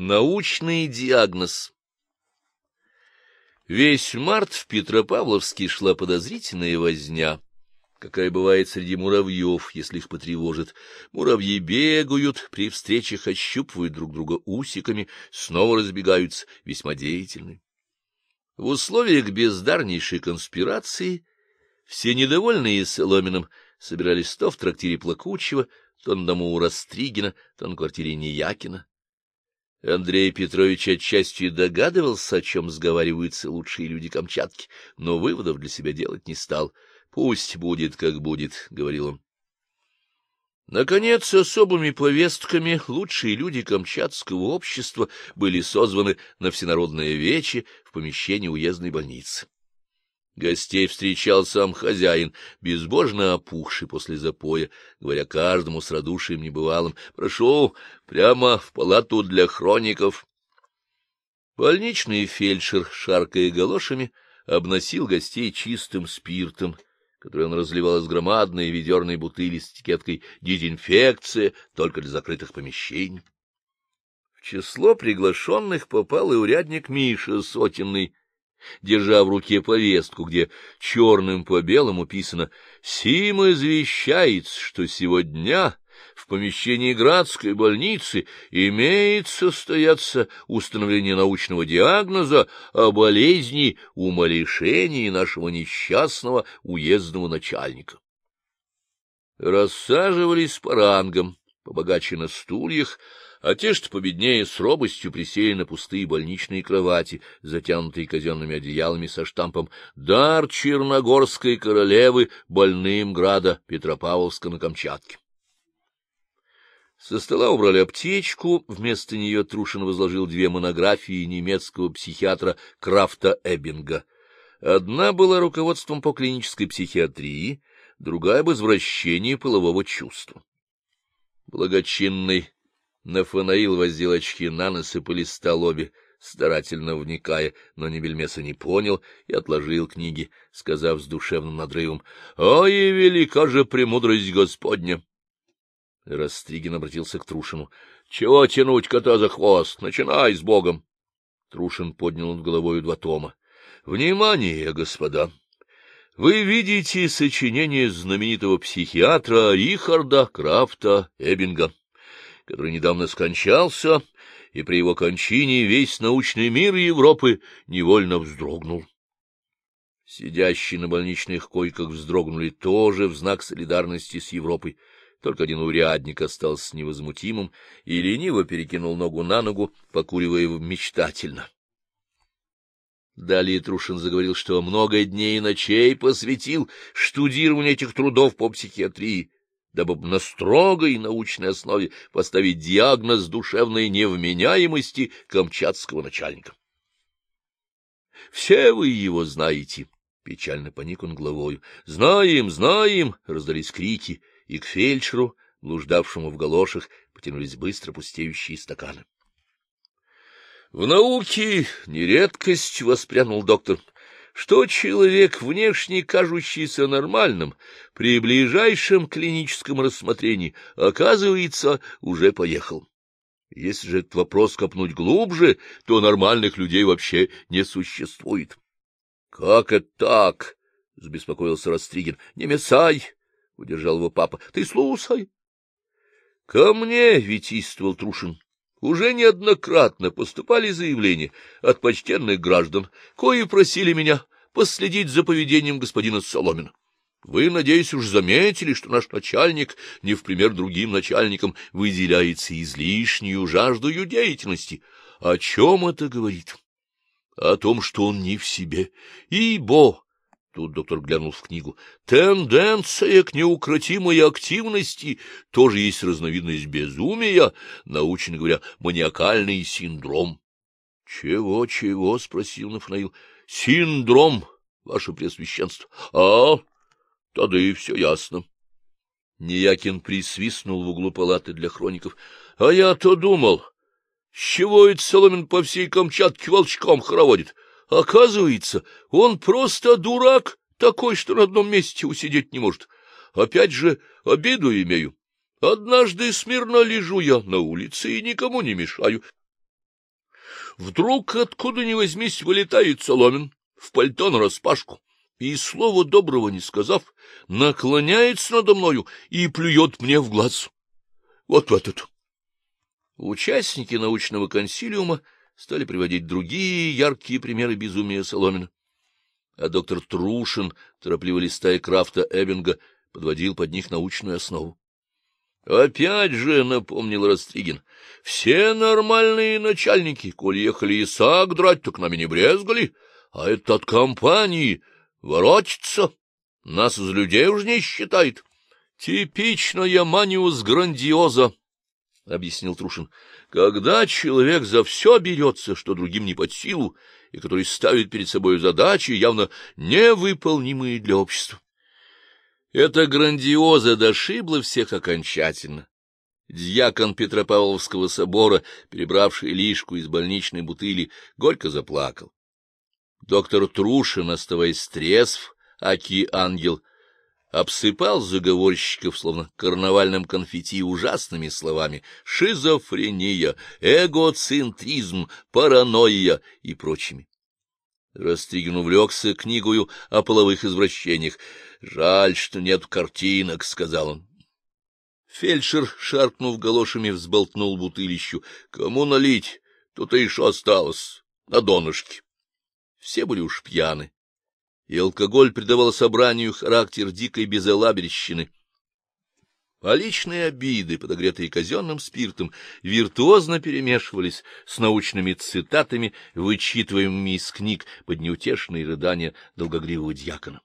Научный диагноз Весь март в Петропавловске шла подозрительная возня, какая бывает среди муравьев, если их потревожит. Муравьи бегают, при встречах ощупывают друг друга усиками, снова разбегаются, весьма деятельны. В условиях бездарнейшей конспирации все недовольные Соломиным собирались то в трактире Плакучего, то на дому у Растригина, то на квартире Неякина. Андрей Петрович отчасти догадывался, о чем сговариваются лучшие люди Камчатки, но выводов для себя делать не стал. «Пусть будет, как будет», — говорил он. Наконец, особыми повестками лучшие люди Камчатского общества были созваны на всенародное вече в помещении уездной больницы. Гостей встречал сам хозяин, безбожно опухший после запоя, говоря каждому с радушием небывалым, «Прошу прямо в палату для хроников». Больничный фельдшер, шаркая галошами, обносил гостей чистым спиртом, который он разливал из громадной ведерной бутыли с этикеткой «Дезинфекция» только для закрытых помещений. В число приглашенных попал и урядник Миша Сотенный, держа в руке повестку, где черным по белому писано «Сим извещается, что сегодня в помещении Градской больницы имеет состояться установление научного диагноза о болезни умалишении нашего несчастного уездного начальника». Рассаживались по рангам, побогаче на стульях, а те, что победнее, с робостью присели на пустые больничные кровати, затянутые казенными одеялами со штампом «Дар Черногорской королевы больным града Петропавловска на Камчатке». Со стола убрали аптечку, вместо нее Трушин возложил две монографии немецкого психиатра Крафта Эббинга. Одна была руководством по клинической психиатрии, другая — об извращении полового чувства. Благочинный Нафанаил воздел очки на нос и полистал обе, старательно вникая, но ни бельмеса не понял и отложил книги, сказав с душевным надрывом, — Ой, велика же премудрость Господня! Растригин обратился к Трушину. — Чего тянуть кота за хвост? Начинай с Богом! Трушин поднял над головой два тома. — Внимание, господа! Вы видите сочинение знаменитого психиатра Рихарда Крафта Эббинга который недавно скончался, и при его кончине весь научный мир Европы невольно вздрогнул. Сидящие на больничных койках вздрогнули тоже в знак солидарности с Европой. Только один урядник остался невозмутимым и лениво перекинул ногу на ногу, покуривая мечтательно. Далее Трушин заговорил, что много дней и ночей посвятил штудированию этих трудов по психиатрии, дабы на строгой научной основе поставить диагноз душевной невменяемости камчатского начальника. — Все вы его знаете, — печально поник он головою. — Знаем, знаем, — раздались крики, и к фельдшеру, блуждавшему в галошах, потянулись быстро пустеющие стаканы. — В науке не редкость, — воспрянул доктор, — что человек, внешне кажущийся нормальным, при ближайшем клиническом рассмотрении, оказывается, уже поехал. Если же этот вопрос копнуть глубже, то нормальных людей вообще не существует. — Как это так? — забеспокоился Растригин. — Не мешай, — удержал его папа. — Ты слушай. — Ко мне, — витийствовал Трушин, — уже неоднократно поступали заявления от почтенных граждан, кои просили меня последить за поведением господина Соломина. Вы, надеюсь, уж заметили, что наш начальник, не в пример другим начальникам, выделяется излишнюю жаждою деятельности. О чем это говорит? О том, что он не в себе. Ибо, тут доктор глянул в книгу, тенденция к неукротимой активности тоже есть разновидность безумия, научно говоря, маниакальный синдром. «Чего, чего — спросил Нафанаил. — Синдром, ваше Преосвященство. — А, тогда и все ясно. Ниякин присвистнул в углу палаты для хроников. — А я-то думал, с чего это Соломин по всей Камчатке волчком хороводит? Оказывается, он просто дурак такой, что на одном месте усидеть не может. Опять же, обиду имею. Однажды смирно лежу я на улице и никому не мешаю. Вдруг откуда ни возьмись вылетает Соломин в пальто нараспашку и, слова доброго не сказав, наклоняется надо мною и плюет мне в глаз. Вот в этот. Участники научного консилиума стали приводить другие яркие примеры безумия Соломина. А доктор Трушин, торопливо листая Крафта Эббинга, подводил под них научную основу. — Опять же, — напомнил Растригин, — все нормальные начальники, коли ехали Исаак драть, так нами не брезгали, а этот от компании воротится, нас из людей уж не считает. Типичная маниус грандиоза, — объяснил Трушин. — Когда человек за все берется, что другим не под силу, и который ставит перед собой задачи, явно невыполнимые для общества. Эта грандиоза дошибла всех окончательно. Дьякон Петропавловского собора, перебравший лишку из больничной бутыли, горько заплакал. Доктор Трушин, оставаясь трезв, аки ангел, обсыпал заговорщиков, словно карнавальным конфетти, ужасными словами «шизофрения», «эгоцентризм», «паранойя» и прочими. Растригин увлекся книгою о половых извращениях. «Жаль, что нет картинок», — сказал он. Фельдшер, шаркнув галошами, взболтнул бутылищу. «Кому налить? Тут и еще осталось. На донышке». Все были уж пьяны и алкоголь придавал собранию характер дикой безалаберщины. А личные обиды, подогретые казенным спиртом, виртуозно перемешивались с научными цитатами, вычитываемыми из книг под неутешные рыдания долгогривого дьякона.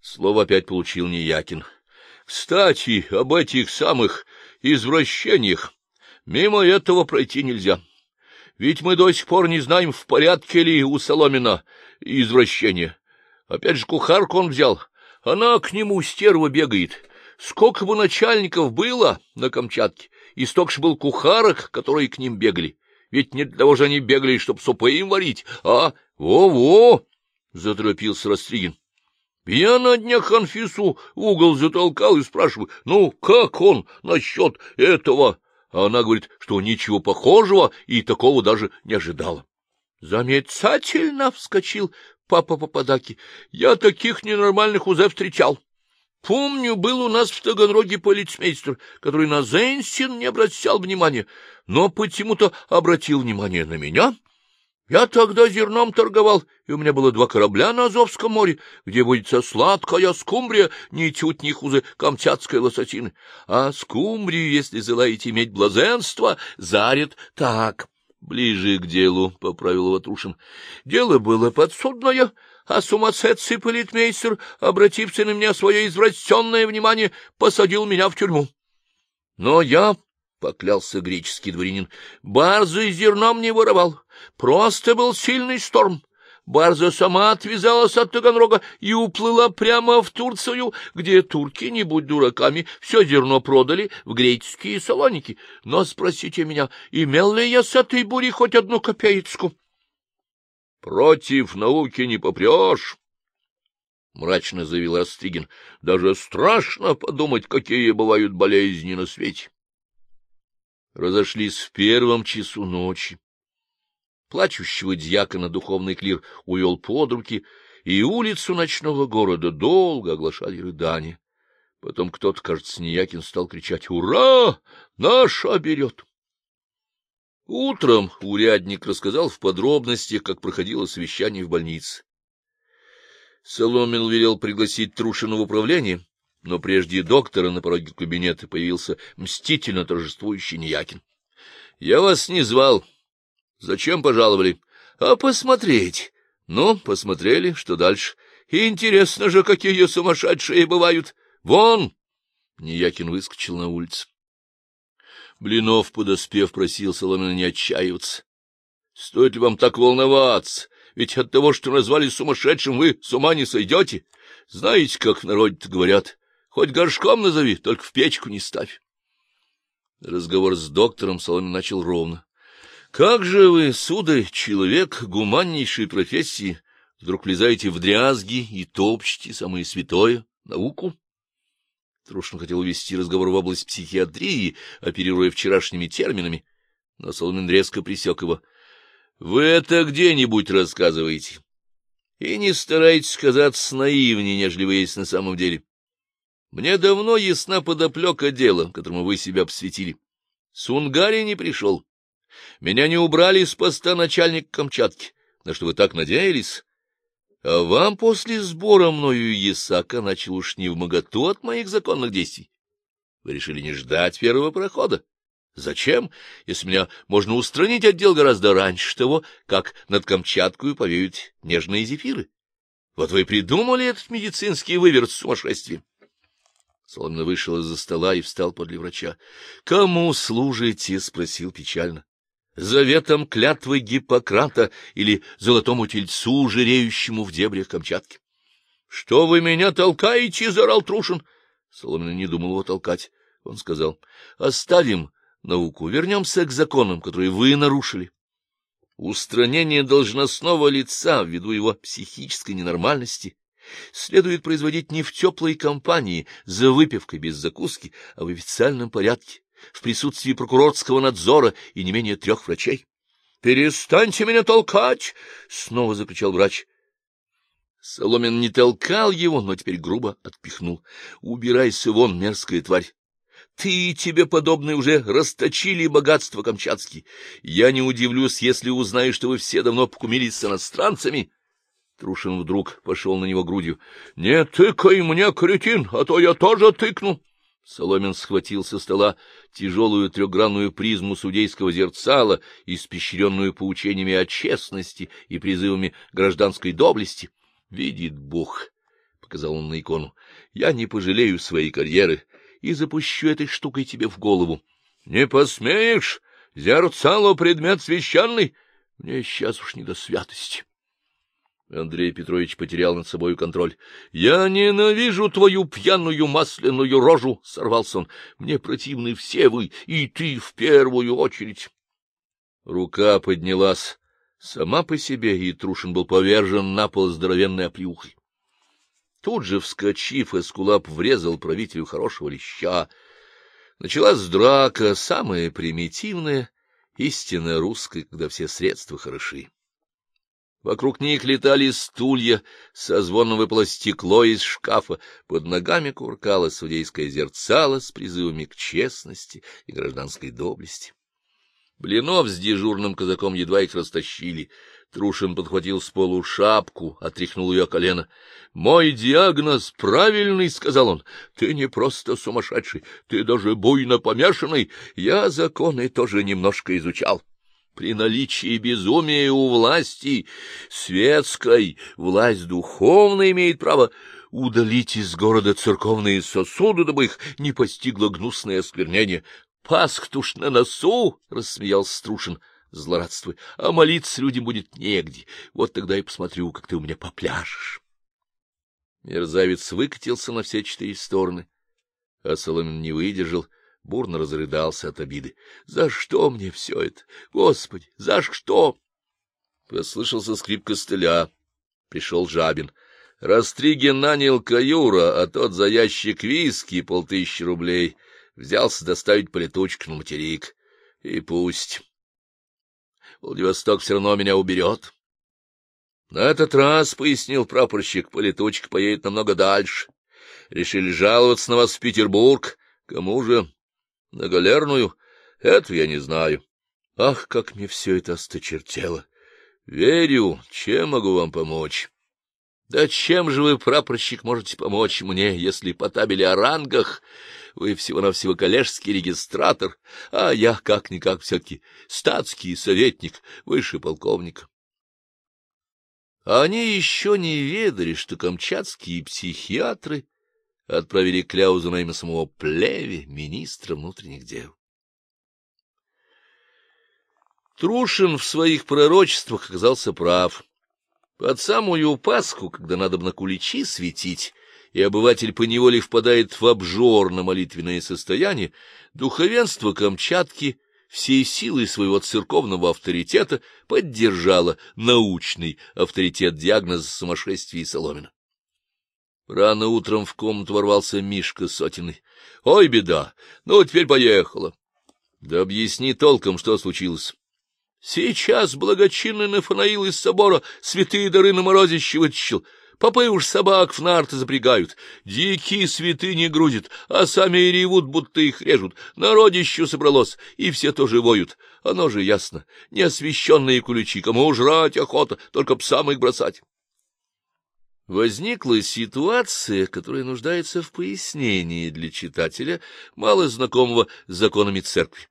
Слово опять получил Неякин. — Кстати, об этих самых извращениях. Мимо этого пройти нельзя. Ведь мы до сих пор не знаем, в порядке ли у Соломина извращение. Опять же, кухарку он взял. Она к нему стерва бегает. Сколько бы начальников было на Камчатке, и столько же был кухарок, которые к ним бегали. Ведь не для того же они бегали, чтобы супы им варить, а... Во-во! — заторопился Растригин. Я на днях Анфису в угол затолкал и спрашиваю, ну, как он насчет этого? А она говорит, что ничего похожего и такого даже не ожидала. Замечательно! — вскочил папа Попадаки. — Я таких ненормальных уже встречал. Помню, был у нас в Таганроге полицмейстер, который на Зенсин не обращал внимания, но почему-то обратил внимание на меня. Я тогда зерном торговал, и у меня было два корабля на Азовском море, где водится сладкая скумбрия, ничуть не хуже камчатской лососины. А скумбрию, если желаете иметь блазенство, зарит так. — Ближе к делу, — поправил Ватрушин. — Дело было подсудное, а сумасшедший политмейстер, обративший на меня свое извращенное внимание, посадил меня в тюрьму. Но я, — поклялся греческий дворянин, — барзы зерном не воровал, просто был сильный шторм. Барза сама отвязалась от Таганрога и уплыла прямо в Турцию, где турки, не будь дураками, все зерно продали в греческие салоники. Но спросите меня, имел ли я с этой бури хоть одну копеечку? — Против науки не попрешь, — мрачно заявил Растригин. — Даже страшно подумать, какие бывают болезни на свете. Разошлись в первом часу ночи. Плачущего дьякона духовный клир увел под руки, и улицу ночного города долго оглашали рыдания. Потом кто-то, кажется, Неякин стал кричать «Ура! Наша берет!» Утром урядник рассказал в подробностях, как проходило совещание в больнице. Соломин велел пригласить Трушина в управление, но прежде доктора на пороге кабинета появился мстительно торжествующий Неякин. — Я вас не звал, Зачем пожаловали? А посмотреть. Ну, посмотрели, что дальше. Интересно же, какие сумасшедшие бывают. Вон! Неякин выскочил на улицу. Блинов, подоспев, просил Соломина не отчаиваться. Стоит ли вам так волноваться? Ведь от того, что назвали сумасшедшим, вы с ума не сойдете. Знаете, как в народе говорят, хоть горшком назови, только в печку не ставь. Разговор с доктором Соломин начал ровно. Как же вы, сударь, человек гуманнейшей профессии, вдруг влезаете в дрязги и топчете самое святое — науку? Трушин хотел увести разговор в область психиатрии, оперируя вчерашними терминами, Но Соломин резко присек его. — Вы это где-нибудь рассказываете. И не старайтесь казаться наивнее, нежели вы есть на самом деле. Мне давно ясна подоплека дела, которому вы себя посвятили. Сунгари не пришел. Меня не убрали с поста начальника Камчатки, на что вы так надеялись. А вам после сбора мною Ясака начал уж не в моготу от моих законных действий. Вы решили не ждать первого прохода. Зачем, если меня можно устранить отдел гораздо раньше того, как над Камчаткою повеют нежные зефиры? Вот вы придумали этот медицинский выверт сумасшествия. Соломин вышел из-за стола и встал подле врача. — Кому служите? — спросил печально заветом клятвы Гиппократа или золотому тельцу, жиреющему в дебрях Камчатки. — Что вы меня толкаете? — заорал Трушин. Соломин не думал его толкать. Он сказал, — оставим науку, вернемся к законам, которые вы нарушили. Устранение должностного лица ввиду его психической ненормальности следует производить не в теплой компании за выпивкой без закуски, а в официальном порядке, в присутствии прокурорского надзора и не менее трех врачей. — Перестаньте меня толкать! — снова закричал врач. Соломин не толкал его, но теперь грубо отпихнул. — Убирайся вон, мерзкая тварь! Ты и тебе подобные уже расточили богатство камчатские. Я не удивлюсь, если узнаю, что вы все давно покумились с иностранцами. Трушин вдруг пошел на него грудью. — Не тыкай мне, кретин, а то я тоже тыкну. Соломин схватил со стола тяжелую трехгранную призму судейского зерцала, испещренную поучениями о честности и призывами гражданской доблести. — Видит Бог, — показал он на икону, — я не пожалею своей карьеры и запущу этой штукой тебе в голову. — Не посмеешь! Зерцало — предмет священный! Мне сейчас уж не до святости. Андрей Петрович потерял над собой контроль. — Я ненавижу твою пьяную масляную рожу! — сорвался он. — Мне противны все вы, и ты в первую очередь. Рука поднялась сама по себе, и Трушин был повержен на пол здоровенной оплеухой. Тут же, вскочив, Эскулап врезал правителю хорошего леща. Началась драка, самая примитивная, истинно русская, когда все средства хороши. Вокруг них летали стулья, со звоном выпало стекло из шкафа, под ногами куркало судейское зерцало с призывами к честности и гражданской доблести. Блинов с дежурным казаком едва их растащили. Трушин подхватил с полу шапку, отряхнул ее колено. — Мой диагноз правильный, — сказал он. — Ты не просто сумасшедший, ты даже буйно помешанный. Я законы тоже немножко изучал. При наличии безумия у власти светской власть духовная имеет право удалить из города церковные сосуды, дабы их не постигло гнусное осквернение. — Пасхтуш на носу! — рассмеялся Струшин, злорадствуя. — А молиться людям будет негде. Вот тогда и посмотрю, как ты у меня попляшешь. Мерзавец выкатился на все четыре стороны, а Соломин не выдержал — бурно разрыдался от обиды. — За что мне все это? Господи, за что? Послышался скрип костыля. Пришел Жабин. Растригин нанял каюра, а тот за ящик виски полтысячи рублей. Взялся доставить полетучку на материк. И пусть. Владивосток все равно меня уберет. На этот раз, — пояснил прапорщик, — полетучка поедет намного дальше. Решили жаловаться на вас в Петербург. Кому же? На галерную? Это я не знаю. Ах, как мне все это осточертело! Верю, чем могу вам помочь? Да чем же вы, прапорщик, можете помочь мне, если по табели о рангах вы всего-навсего коллежский регистратор, а я как-никак все-таки статский советник, выше полковника? Они еще не ведали, что камчатские психиатры отправили Кляузу на имя самого Плеви, министра внутренних дел. Трушин в своих пророчествах оказался прав. Под самую Пасху, когда надо на куличи светить, и обыватель поневоле впадает в обжорно-молитвенное состояние, духовенство Камчатки всей силой своего церковного авторитета поддержало научный авторитет диагноза сумасшествия Соломина. Рано утром в комнату ворвался Мишка Сотиный. — Ой, беда! Ну, теперь поехала. — Да объясни толком, что случилось. — Сейчас благочинный Нафанаил из собора святые дары на морозище вытащил. Попы уж собак в нарты запрягают, дикие святыни грузят, а сами и ревут, будто их режут. Народищу собралось, и все тоже воют. Оно же ясно, неосвященные куличи, кому жрать охота, только псам их бросать. Возникла ситуация, которая нуждается в пояснении для читателя, мало знакомого с законами церкви.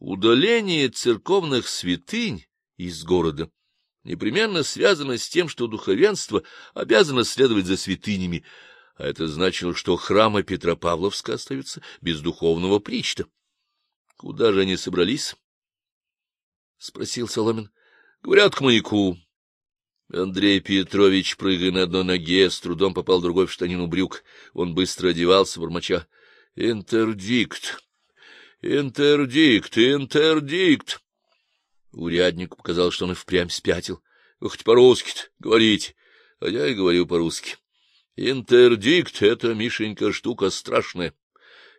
Удаление церковных святынь из города непременно связано с тем, что духовенство обязано следовать за святынями, а это значило, что храмы Петропавловска остаются без духовного причта. — Куда же они собрались? — спросил Соломин. — Говорят, к маяку. Андрей Петрович, прыгая на одной ноге, с трудом попал другой в штанину брюк. Он быстро одевался, бормоча. — Интердикт! Интердикт! Интердикт! Уряднику показалось, что он и впрямь спятил. — Вы хоть по-русски-то говорите. А я и говорю по-русски. Интердикт — это, Мишенька, штука страшная.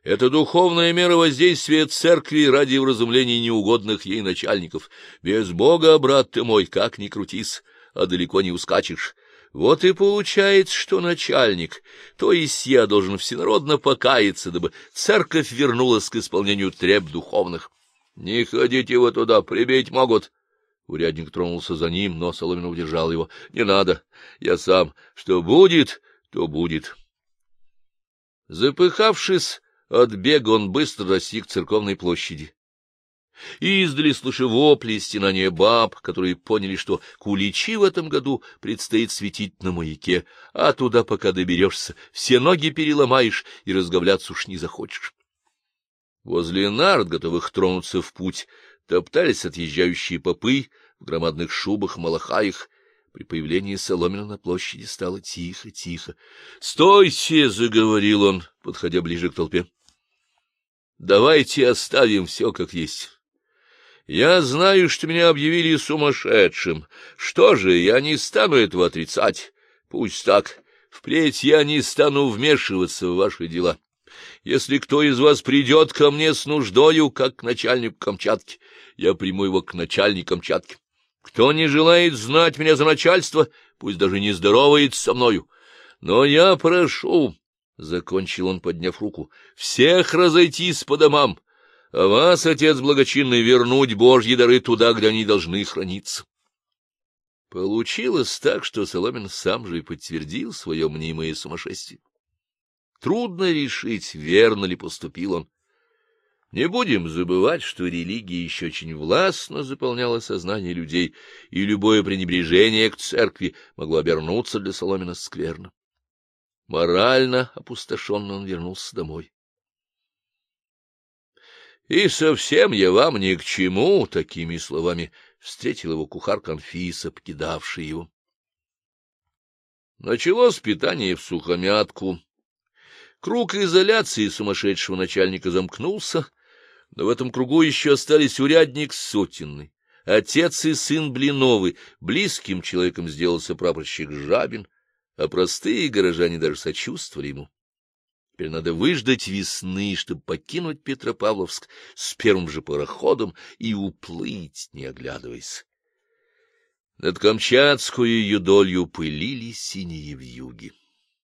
Это духовная мера воздействия церкви ради вразумления неугодных ей начальников. Без Бога, брат ты мой, как ни крутись, а далеко не ускачешь. Вот и получается, что начальник, то есть я, должен всенародно покаяться, дабы церковь вернулась к исполнению треб духовных. Не ходите вы туда, прибить могут. Урядник тронулся за ним, но Соломин удержал его. — Не надо, я сам. Что будет, то будет. Запыхавшись от бега, он быстро достиг церковной площади. И издали слыша вопли и стенания баб, которые поняли, что куличи в этом году предстоит светить на маяке, а туда, пока доберешься, все ноги переломаешь и разговляться уж не захочешь. Возле нарт, готовых тронуться в путь, топтались отъезжающие попы в громадных шубах, малахаях. При появлении Соломина на площади стало тихо-тихо. — Стойте! — заговорил он, подходя ближе к толпе. — Давайте оставим все как есть. Я знаю, что меня объявили сумасшедшим. Что же, я не стану этого отрицать. Пусть так. Впредь я не стану вмешиваться в ваши дела. Если кто из вас придет ко мне с нуждою, как к начальнику Камчатки, я приму его к начальнику Камчатки. Кто не желает знать меня за начальство, пусть даже не здоровается со мною. Но я прошу, — закончил он, подняв руку, — всех разойтись по домам, а вас, отец благочинный, вернуть Божьи дары туда, где они должны храниться. Получилось так, что Соломин сам же и подтвердил свое мнимое сумасшествие. Трудно решить, верно ли поступил он. Не будем забывать, что религия еще очень властно заполняла сознание людей, и любое пренебрежение к церкви могло обернуться для Соломина скверно. Морально опустошенно он вернулся домой. И совсем я вам ни к чему, — такими словами встретил его кухарка Анфиса, покидавший его. Началось питание в сухомятку, Круг изоляции сумасшедшего начальника замкнулся, но в этом кругу еще остались урядник Сотенный, отец и сын Блиновы, близким человеком сделался прапорщик Жабин, а простые горожане даже сочувствовали ему. Теперь надо выждать весны, чтобы покинуть Петропавловск с первым же пароходом и уплыть, не оглядываясь. Над Камчатскую юдолью пылили синие вьюги.